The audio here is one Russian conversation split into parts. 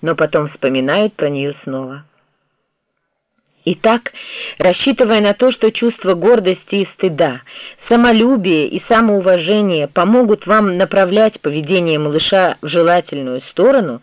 но потом вспоминают про нее снова. Итак, рассчитывая на то, что чувство гордости и стыда, самолюбие и самоуважение помогут вам направлять поведение малыша в желательную сторону,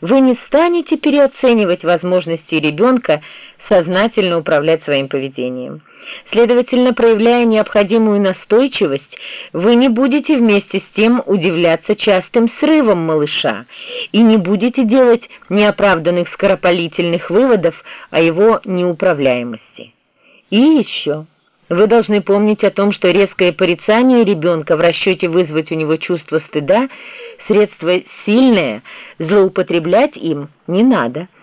вы не станете переоценивать возможности ребенка сознательно управлять своим поведением. Следовательно, проявляя необходимую настойчивость, вы не будете вместе с тем удивляться частым срывам малыша и не будете делать неоправданных скоропалительных выводов о его неуправляемости. И еще... Вы должны помнить о том, что резкое порицание ребенка в расчете вызвать у него чувство стыда – средство сильное, злоупотреблять им не надо –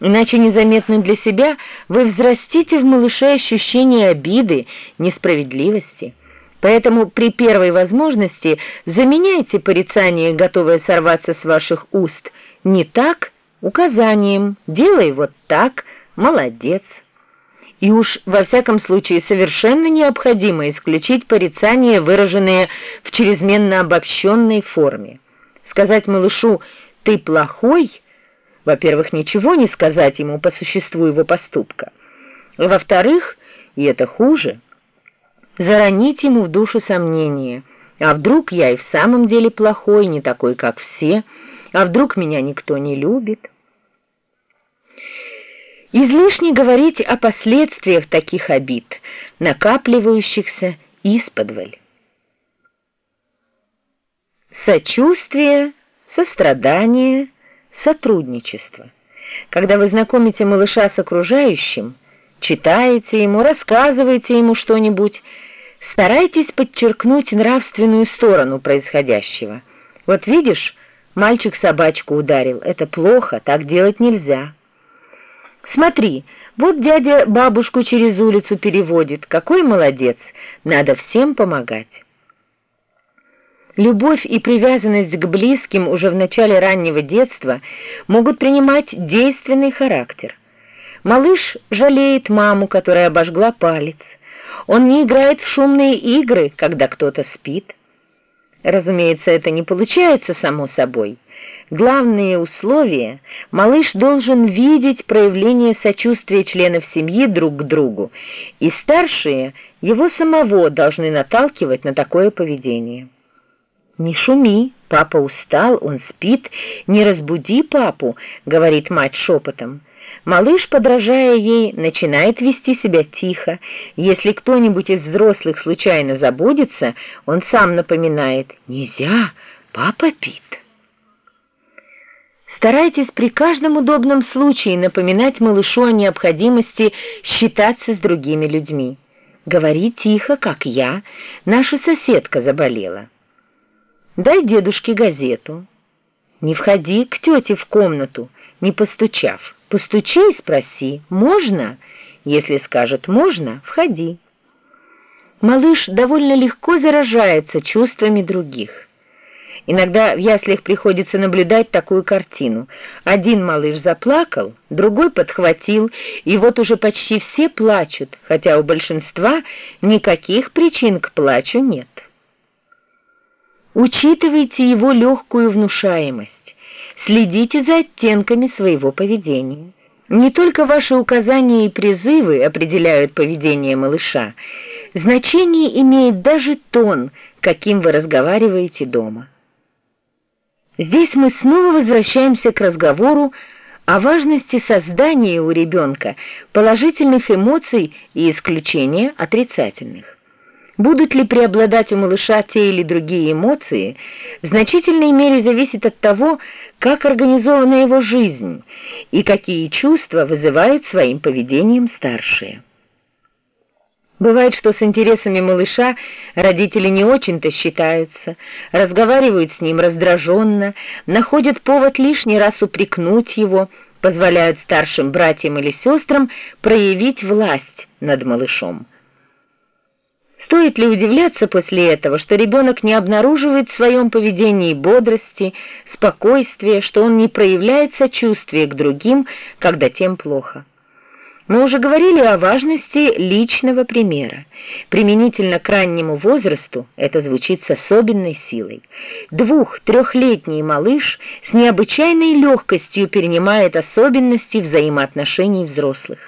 Иначе незаметно для себя вы взрастите в малыше ощущение обиды, несправедливости. Поэтому при первой возможности заменяйте порицание, готовое сорваться с ваших уст, не так, указанием, делай вот так, молодец. И уж во всяком случае совершенно необходимо исключить порицания, выраженные в чрезмерно обобщенной форме. Сказать малышу «ты плохой» Во-первых, ничего не сказать ему по существу его поступка. Во-вторых, и это хуже, заронить ему в душу сомнения. А вдруг я и в самом деле плохой, не такой, как все? А вдруг меня никто не любит? Излишне говорить о последствиях таких обид, накапливающихся исподволь. Сочувствие, сострадание — Сотрудничество. Когда вы знакомите малыша с окружающим, читаете ему, рассказываете ему что-нибудь, старайтесь подчеркнуть нравственную сторону происходящего. Вот видишь, мальчик собачку ударил, это плохо, так делать нельзя. Смотри, вот дядя бабушку через улицу переводит, какой молодец, надо всем помогать. Любовь и привязанность к близким уже в начале раннего детства могут принимать действенный характер. Малыш жалеет маму, которая обожгла палец. Он не играет в шумные игры, когда кто-то спит. Разумеется, это не получается само собой. Главные условия – малыш должен видеть проявление сочувствия членов семьи друг к другу, и старшие его самого должны наталкивать на такое поведение. «Не шуми, папа устал, он спит, не разбуди папу», — говорит мать шепотом. Малыш, подражая ей, начинает вести себя тихо. Если кто-нибудь из взрослых случайно забудется, он сам напоминает «Нельзя, папа пит». Старайтесь при каждом удобном случае напоминать малышу о необходимости считаться с другими людьми. Говори тихо, как я, наша соседка заболела. Дай дедушке газету. Не входи к тете в комнату, не постучав. Постучи и спроси, можно? Если скажет «можно», входи. Малыш довольно легко заражается чувствами других. Иногда в яслях приходится наблюдать такую картину. Один малыш заплакал, другой подхватил, и вот уже почти все плачут, хотя у большинства никаких причин к плачу нет. Учитывайте его легкую внушаемость, следите за оттенками своего поведения. Не только ваши указания и призывы определяют поведение малыша, значение имеет даже тон, каким вы разговариваете дома. Здесь мы снова возвращаемся к разговору о важности создания у ребенка положительных эмоций и исключения отрицательных. Будут ли преобладать у малыша те или другие эмоции, в значительной мере зависит от того, как организована его жизнь и какие чувства вызывают своим поведением старшие. Бывает, что с интересами малыша родители не очень-то считаются, разговаривают с ним раздраженно, находят повод лишний раз упрекнуть его, позволяют старшим братьям или сестрам проявить власть над малышом. Стоит ли удивляться после этого, что ребенок не обнаруживает в своем поведении бодрости, спокойствия, что он не проявляет сочувствия к другим, когда тем плохо? Мы уже говорили о важности личного примера. Применительно к раннему возрасту это звучит с особенной силой. Двух-трехлетний малыш с необычайной легкостью перенимает особенности взаимоотношений взрослых.